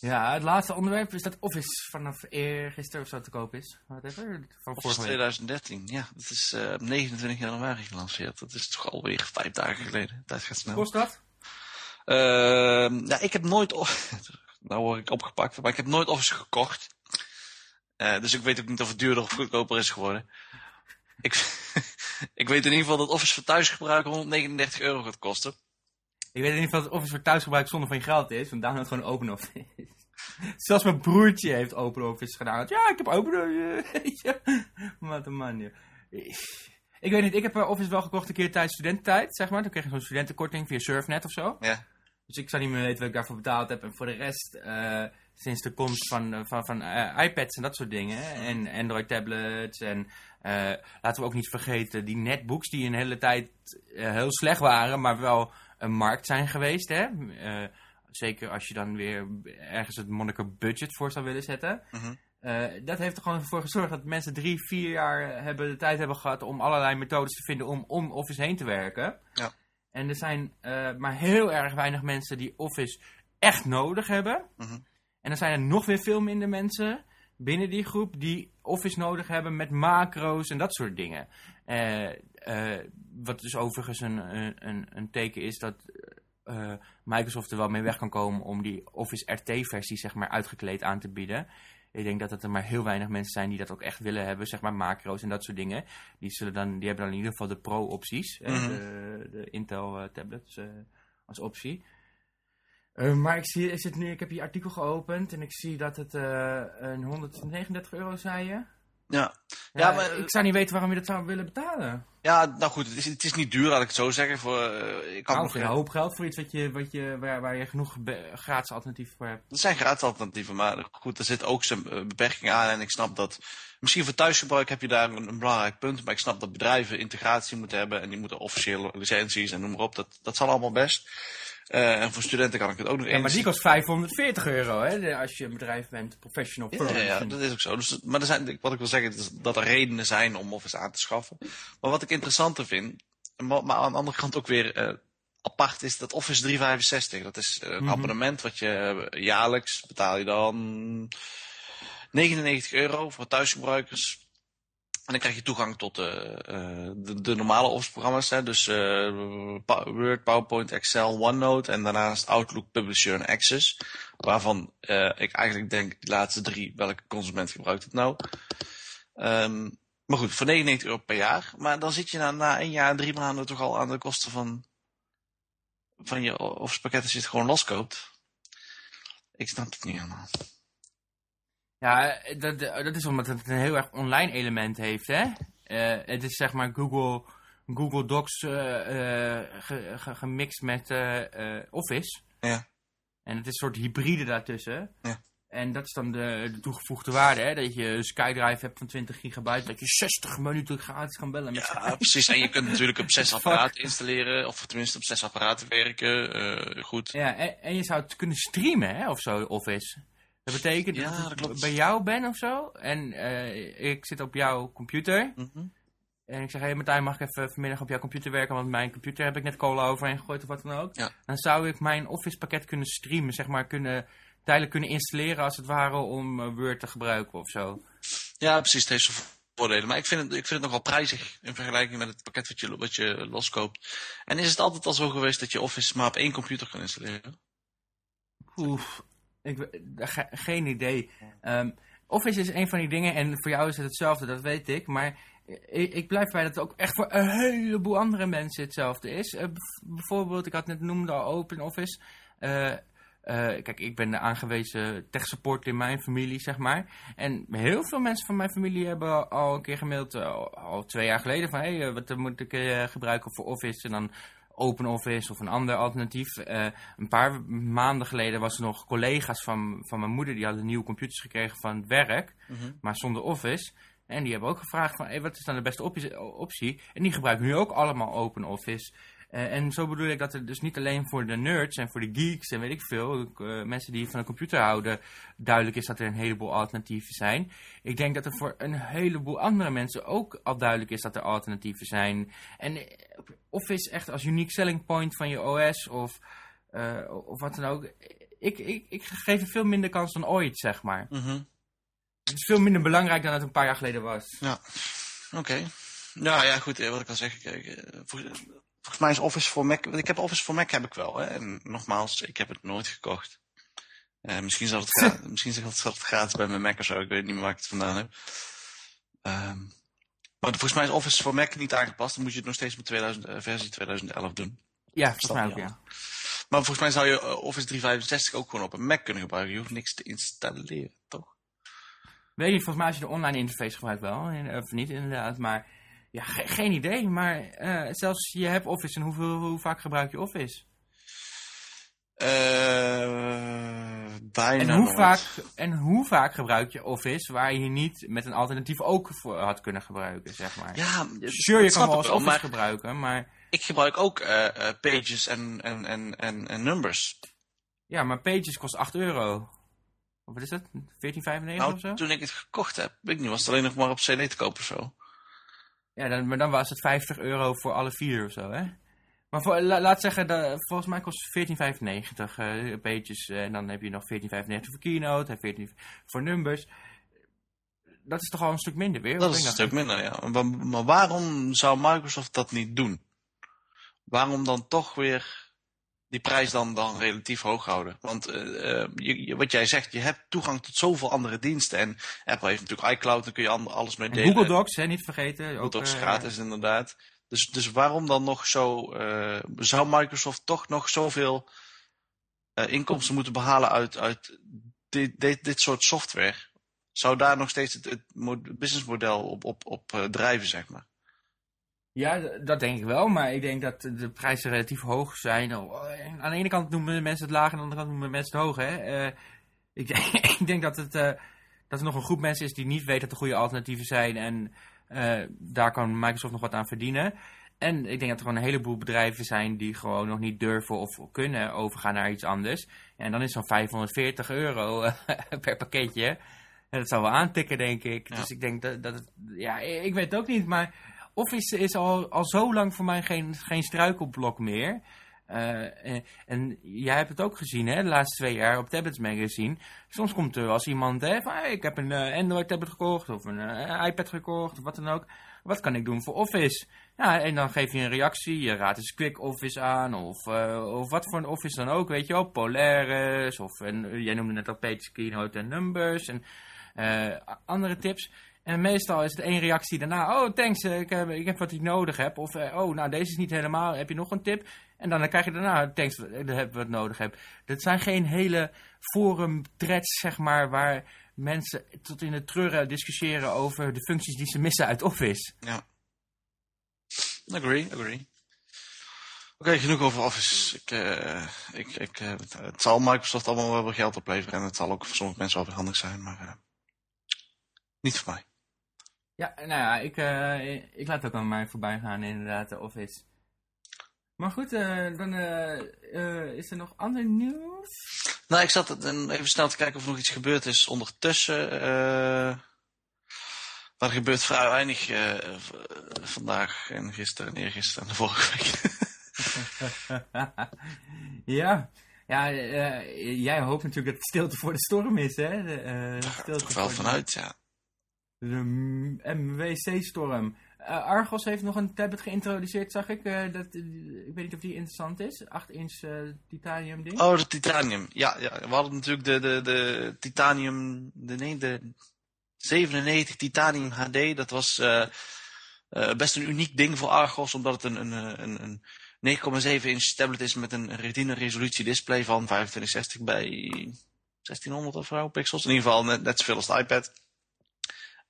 Ja, het laatste onderwerp is dat Office vanaf eergisteren of zo te koop is. Whatever. Van
Office 2013, ja. Dat is uh, 29 januari gelanceerd. Dat is toch alweer vijf dagen geleden. Tijd gaat snel.
Kost dat?
Uh, ja, ik heb nooit... nou word ik opgepakt, maar ik heb nooit Office gekocht. Uh, dus ik weet ook niet of het duurder of goedkoper is geworden. Ik, ik weet in ieder geval dat Office voor thuisgebruik 139 euro gaat kosten.
Ik weet in ieder geval dat Office voor thuisgebruik zonder van je geld is. Want het gewoon OpenOffice Zelfs mijn broertje heeft OpenOffice gedaan. Ja, ik heb OpenOffice. Wat een man, joh. Ik weet niet, ik heb Office wel gekocht een keer tijdens studententijd, zeg maar. Toen kreeg ik zo'n studentenkorting via Surfnet of zo.
Ja.
Dus ik zou niet meer weten wat ik daarvoor betaald heb. En voor de rest, uh, sinds de komst van, van, van uh, iPads en dat soort dingen. En Android tablets en laten we ook niet vergeten die netbooks die een hele tijd heel slecht waren, maar wel een markt zijn geweest. Hè? Uh, zeker als je dan weer ergens het monniker budget voor zou willen zetten.
Mm -hmm.
uh, dat heeft er gewoon voor gezorgd dat mensen drie, vier jaar hebben de tijd hebben gehad om allerlei methodes te vinden om om Office heen te werken.
Ja.
En er zijn uh, maar heel erg weinig mensen die Office echt nodig hebben.
Mm -hmm.
En dan zijn er nog weer veel minder mensen binnen die groep die Office nodig hebben met macro's en dat soort dingen. Uh, uh, wat dus overigens een, een, een teken is dat uh, Microsoft er wel mee weg kan komen om die Office RT-versie zeg maar uitgekleed aan te bieden. Ik denk dat het er maar heel weinig mensen zijn die dat ook echt willen hebben, zeg maar macro's en dat soort dingen. Die, zullen dan, die hebben dan in ieder geval de pro-opties,
mm -hmm.
de, de, Intel tablets als optie. Eh, maar ik, zie, ik, zit nu, ik heb je artikel geopend en ik zie dat het eh, een 139 euro zei je.
Ja.
Ja,
Ja, maar-
ik zou niet weten waarom je dat zou willen betalen.
Ja, nou goed, het is, het is niet duur, laat ik het zo zeggen. Voor, eh, ik kan
Nou,
nog,
een hoop geld voor iets wat je, wat je, waar, waar je genoeg gratis alternatieven voor hebt.
Er zijn gratis alternatieven, maar goed, er zit ook zijn beperkingen aan. En ik snap dat, misschien voor thuisgebruik heb je daar een, een belangrijk punt. Maar ik snap dat bedrijven integratie moeten hebben. En die moeten officiële licenties en noem maar op. Dat, dat zal allemaal best. Eh, en voor studenten kan ik het ook nog
Ja, maar
eens.
die kost 540 euro, hè, als je een bedrijf bent, professional
Ja,
firm.
ja, ja, dat is ook zo. Dus, maar er zijn, wat ik wil zeggen is dat er redenen zijn om Office aan te schaffen. Maar wat ik interessanter vind, maar, maar aan de andere kant ook weer eh, apart is dat Office 365. Dat is eh, een
Mhm.
abonnement wat je jaarlijks betaal je dan 99 euro voor thuisgebruikers. En dan krijg je toegang tot eh, eh, de, de normale Office-programma's. Dus eh, Word, PowerPoint, Excel, OneNote en daarnaast Outlook, Publisher en Access. Waarvan ik eigenlijk denk, die laatste drie, welke consument gebruikt het nou? Ehm, maar goed, voor 99 euro per jaar. Maar dan zit je na, na een jaar drie maanden toch al aan de kosten van, van je Office pakket als je het gewoon loskoopt. Ik snap het niet helemaal.
Ja, eh, dat, dat is omdat het een heel erg online element heeft, hè. Eh, het is zeg maar Google, Google Docs eh, eh, ge- ge- gemixt met eh, eh, Office.
Ja.
En het is een soort hybride daartussen.
Ja.
En dat is dan de, de toegevoegde waarde, hè. Dat je SkyDrive hebt van 20 gigabyte, dat je 60 minuten gratis kan bellen met
Ja, precies. En je kunt natuurlijk op zes apparaten installeren, of tenminste op zes apparaten werken. eh, goed.
Ja, en, en je zou het kunnen streamen, hè, of zo, Office. Dat betekent
Ja,
dat ik
dat
bij jou ben of zo. En eh, ik zit op jouw computer.
Mhm.
En ik zeg, hé hey Martijn, mag ik even vanmiddag op jouw computer werken? Want mijn computer heb ik net cola overheen gegooid of wat dan ook.
Ja.
Dan zou ik mijn Office pakket kunnen streamen, zeg maar, kunnen, tijdelijk kunnen installeren als het ware om eh, Word te gebruiken of zo.
Ja, precies. Het heeft zijn voordelen. Maar ik vind, het, ik vind het nogal prijzig in vergelijking met het pakket wat je, wat je loskoopt. En is het altijd al zo geweest dat je Office maar op één computer kan installeren?
Oef, ik, we- ge- geen idee. Ehm, Office is een van die dingen, en voor jou is het hetzelfde, dat weet ik. Maar ik, ik blijf bij dat het ook echt voor een heleboel andere mensen hetzelfde is. Eh, bijvoorbeeld, ik had net noemde al Open Office. Eh, eh, kijk, ik ben de aangewezen tech support in mijn familie, zeg maar. En heel veel mensen van mijn familie hebben al een keer gemaild, eh, al, al twee jaar geleden, van hé, hey, wat moet ik eh, gebruiken voor Office? En dan Open Office of een ander alternatief. Eh, een paar maanden geleden was er nog collega's van, van mijn moeder, die hadden nieuwe computers gekregen van het werk, maar zonder Office. En die hebben ook gevraagd van, hey, wat is dan de beste optie? En die gebruiken nu ook allemaal Open Eh, en zo bedoel ik dat het dus niet alleen voor de nerds en voor de geeks en weet ik veel, eh, mensen die van een computer houden, duidelijk is dat er een heleboel alternatieven zijn. Ik denk dat er voor een heleboel andere mensen ook al duidelijk is dat er alternatieven zijn. En eh, Office echt als unique selling point van je OS of, of wat dan ook. Ik, ik, ik geef er veel minder kans dan ooit, zeg maar.
Mhm.
Het is veel minder belangrijk dan het een paar jaar geleden was.
Ja, oké. Nou ja, goed, wat ik al zeg. Kijk, volgens mij is Office voor Mac... want Ik heb Office voor Mac heb ik wel. Hè? En nogmaals, ik heb het nooit gekocht. Eh, misschien zat het, gra- misschien zat het gratis bij mijn Mac of zo. Ik weet niet meer waar ik het vandaan heb. Ehm, maar volgens mij is Office voor Mac niet aangepast. Dan moet je het nog steeds met 2000, eh, versie 2011 doen.
Ja, volgens mij ook, ja.
Maar volgens mij zou je eh, Office 365 ook gewoon op een Mac kunnen gebruiken. Je hoeft niks te installeren, toch?
Weet je, volgens mij als je de online interface gebruikt wel, of niet inderdaad, maar ja, ge- geen idee. Maar eh, zelfs je hebt Office en hoeveel, hoe vaak gebruik je Office?
Eh bijna
En hoe,
nooit.
vaak, en hoe vaak gebruik je Office waar je niet met een alternatief ook voor had kunnen gebruiken, zeg maar?
Ja,
Sure, je kan wel als Office
maar
gebruiken, maar...
ik gebruik ook eh, pages en, en, en, en, en numbers.
Ja, maar Pages kost 8 euro. Of wat is dat? 14,95
Nou,
of zo?
toen ik het gekocht heb, weet ik niet, was het alleen nog maar op CD te kopen of zo.
Ja, dan, maar dan was het 50 euro voor alle vier of zo, hè? Maar voor, la- laat zeggen, dat, volgens mij kost het 14,95 eh pages. eh, en dan heb je nog 14,95 voor Keynote en 14 voor Numbers. Dat is toch al een stuk minder weer?
Dat is een stuk minder, ja. Maar, maar waarom zou Microsoft dat niet doen? Waarom dan toch weer die prijs dan, dan relatief hoog houden? Want eh, eh, je, je- wat jij zegt, je hebt toegang tot zoveel andere diensten. En Apple heeft natuurlijk iCloud, daar kun je alles mee
En
delen.
Google Docs, hè, niet vergeten.
Google
ook,
Docs
eh,
gratis inderdaad. Dus, dus waarom dan nog zo... zou Microsoft toch nog zoveel inkomsten moeten behalen uit, uit dit, dit, dit soort software, zou daar nog steeds het, het mo- businessmodel op, op, op drijven, zeg maar.
Ja, dat denk ik wel, maar ik denk dat de prijzen relatief hoog zijn. Oh, Aan de ene kant noemen mensen het laag, en aan de andere kant noemen mensen het hoog. Hè? Eh, ik, denk- ik denk dat, het, eh, dat er nog een groep mensen is die niet weet dat er goede alternatieven zijn. En eh, daar kan Microsoft nog wat aan verdienen. En ik denk dat er gewoon een heleboel bedrijven zijn die gewoon nog niet durven of kunnen overgaan naar iets anders. En dan is zo'n 540 euro per pakketje. En dat zal wel aantikken, denk ik.
Ja.
Dus ik denk dat, dat het... Ja, ik weet het ook niet, maar Office is al, al zo lang voor mij geen, geen struikelblok meer. Eh, en, en jij hebt het ook gezien, hè, de laatste twee jaar op Tablets Magazine. Soms komt er eens iemand, hè, van, ik heb een eh, Android tablet gekocht of een eh, iPad gekocht of wat dan ook. Wat kan ik doen voor Office? Ja, en dan geef je een reactie, je raadt eens Quick Office aan of, of wat voor een Office dan ook, weet je wel. Polaris of een, jij noemde net al Pages, Keynote en Numbers en andere tips. En meestal is het één reactie daarna. Oh, thanks, eh, ik heb, ik heb wat ik nodig heb. Of, eh, oh, nou, deze is niet helemaal. Heb je nog een tip? En dan, dan krijg je daarna, thanks, eh, dat heb wat nodig heb. Dat zijn geen hele forum threads, zeg maar, waar mensen tot in het treuren discussiëren over de functies die ze missen uit Office.
Ja. Agree, agree. Oké, genoeg over Office. Ik, eh, ik, ik, eh, het, zal Microsoft allemaal wel geld opleveren en het zal ook voor sommige mensen wel handig zijn, maar eh, niet voor mij.
Ja, nou ja, ik, eh, ik laat ook aan mij voorbij gaan, inderdaad, de Office. Maar goed, eh, dan eh, is er nog ander nieuws.
Nou, ik zat even snel te kijken of er nog iets gebeurd is ondertussen. maar er gebeurt vrij weinig vandaag en gisteren en eergisteren en de vorige week.
ja, ja jij hoopt natuurlijk dat het stilte voor de storm is, hè? De, stilte
Toch wel
de-
vanuit, ja.
De MWC-storm. Eh, Argos heeft nog een tablet geïntroduceerd, zag ik. eh, dat, eh, ik weet niet of die interessant is. 8-inch eh, titanium ding.
Oh, de titanium. Ja, ja, we hadden natuurlijk de, de, de titanium, de, nee, de 97 titanium HD. Dat was best een uniek ding voor Argos, omdat het een, een, een, een 9,7 inch tablet is met een retina resolutie display van 2560 bij 1600 of zo pixels. In ieder geval net, net zoveel als de iPad.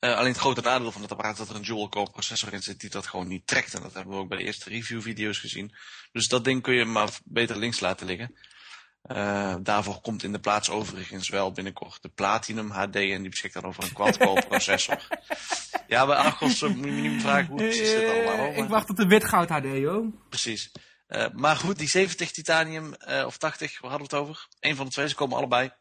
Eh, alleen het grote nadeel van het apparaat is dat er een dual-core processor in zit die dat gewoon niet trekt. En dat hebben we ook bij de eerste review-video's gezien. Dus dat ding kun je maar beter links laten liggen. Eh, daarvoor komt in de plaats overigens wel binnenkort de Platinum HD en die beschikt dan over een quad-core processor. Ja, bij Argos eh, moet je me niet meer vragen hoe precies zit allemaal.
Eh, ik wacht op de witgoud HD, joh.
Precies. Maar goed, die 70 titanium of 80, waar hadden we het over? Eén van de twee, ze komen allebei.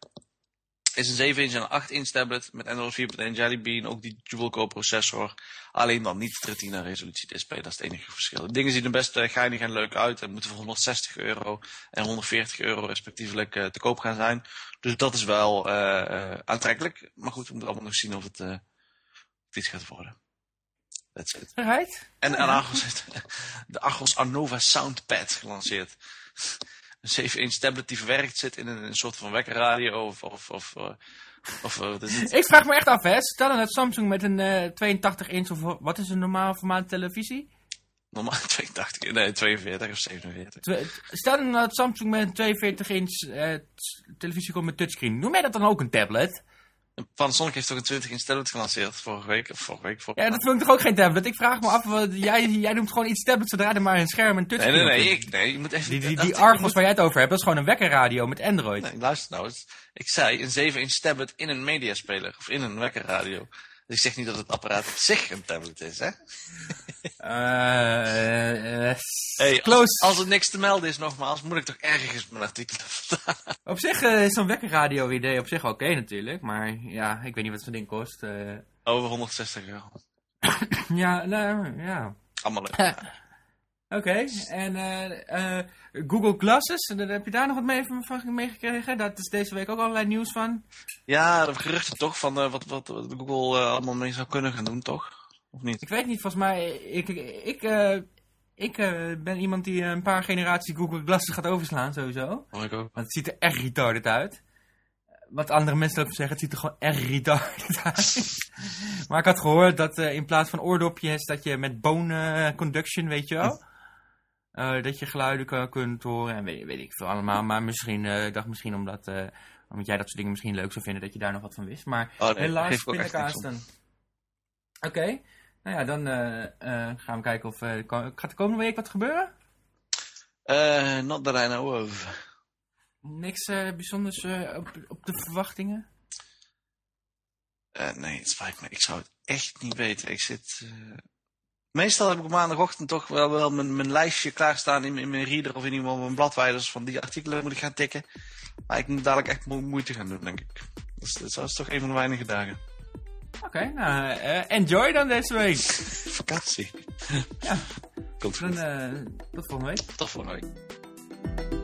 Is een 7 inch en een 8 inch tablet met Android 4.1 Jelly Bean, ook die dual-core processor. Alleen dan niet retina resolutie display, dat is het enige verschil. De dingen zien er best eh, geinig en leuk uit en moeten voor 160 euro en 140 euro respectievelijk eh, te koop gaan zijn. Dus dat is wel eh, aantrekkelijk. Maar goed, we moeten allemaal nog zien of het, of het iets gaat worden. That's it.
Right?
En, en Argos heeft de Argos Arnova Soundpad gelanceerd. Een 7-inch tablet die verwerkt zit in een, een soort van wekkerradio of... of, of, eh, of eh, is?
Ik vraag me echt af, hè. Stel dan dat Samsung met een eh 82 inch of wat is een normaal formaat televisie?
Normaal 82, nee 42 of 47.
Twe- Stel dan dat Samsung met een 42 inch televisie komt met touchscreen. Noem jij dat dan ook een tablet?
Panasonic heeft toch een 20 inch tablet gelanceerd vorige week? Of vorige week? Vorige
Ja, dat vind ik toch ook geen tablet? Ik vraag me af, wat, jij, jij noemt gewoon iets tablet zodra er maar een scherm en
Nee,
touchscreen
nee, nee,
zit.
ik, nee, je moet even...
Die, die, die Argos
moet-
waar jij het over hebt, dat is gewoon een wekkerradio met Android.
Nee, luister nou eens. Ik zei een 7 inch tablet in een mediaspeler of in een wekkerradio. Dus ik zeg niet dat het apparaat op zich een tablet is, hè?
Eh, eh,
Hey,
close.
als, als er niks te melden is, nogmaals, moet ik toch ergens mijn artikelen vandaan
Op zich eh, is zo'n wekkerradio idee op zich oké natuurlijk, maar ja, ik weet niet wat zo'n ding kost. eh.
Over 160 euro.
ja, nou, ja.
Allemaal leuk.
Oké, en eh, eh, Google Glasses, heb je daar nog wat mee van meegekregen? Daar is deze week ook allerlei nieuws van.
Ja, de geruchten toch van eh, wat, wat, wat Google allemaal mee zou kunnen gaan doen, toch? Of niet?
Ik weet niet, volgens mij, ik, ik, ik, ik ben iemand die een paar generaties Google Glasses gaat overslaan sowieso.
Ik ook.
Want het ziet er echt retarded uit. Wat andere mensen ook zeggen, het ziet er gewoon echt retarded uit. maar ik had gehoord dat in plaats van oordopjes, dat je met bone conduction, weet je wel. Eh, dat je geluiden kan, kunt horen en weet, weet ik veel allemaal. Maar misschien, eh, ik dacht misschien omdat, eh, omdat jij dat soort dingen misschien leuk zou vinden, dat je daar nog wat van wist. Maar
Oh, nee,
helaas, pindakaasten. Oké, nou ja, dan gaan we kijken of... gaat de komende week wat gebeuren?
Eh, not that I know of.
Niks bijzonders op, op de verwachtingen?
Nee, het spijt me. Ik zou het echt niet weten. Ik zit... Meestal heb ik op maandagochtend toch wel, wel mijn, mijn lijstje klaarstaan in, in mijn reader of in ieder geval mijn bladwijders van die artikelen moet ik gaan tikken. Maar ik moet dadelijk echt mo- moeite gaan doen, denk ik. Dus dat is toch een van de weinige dagen.
Oké, nou, eh, enjoy dan deze week.
Vakantie.
Ja.
Komt goed.
eh, tot volgende week.
Tot volgende week.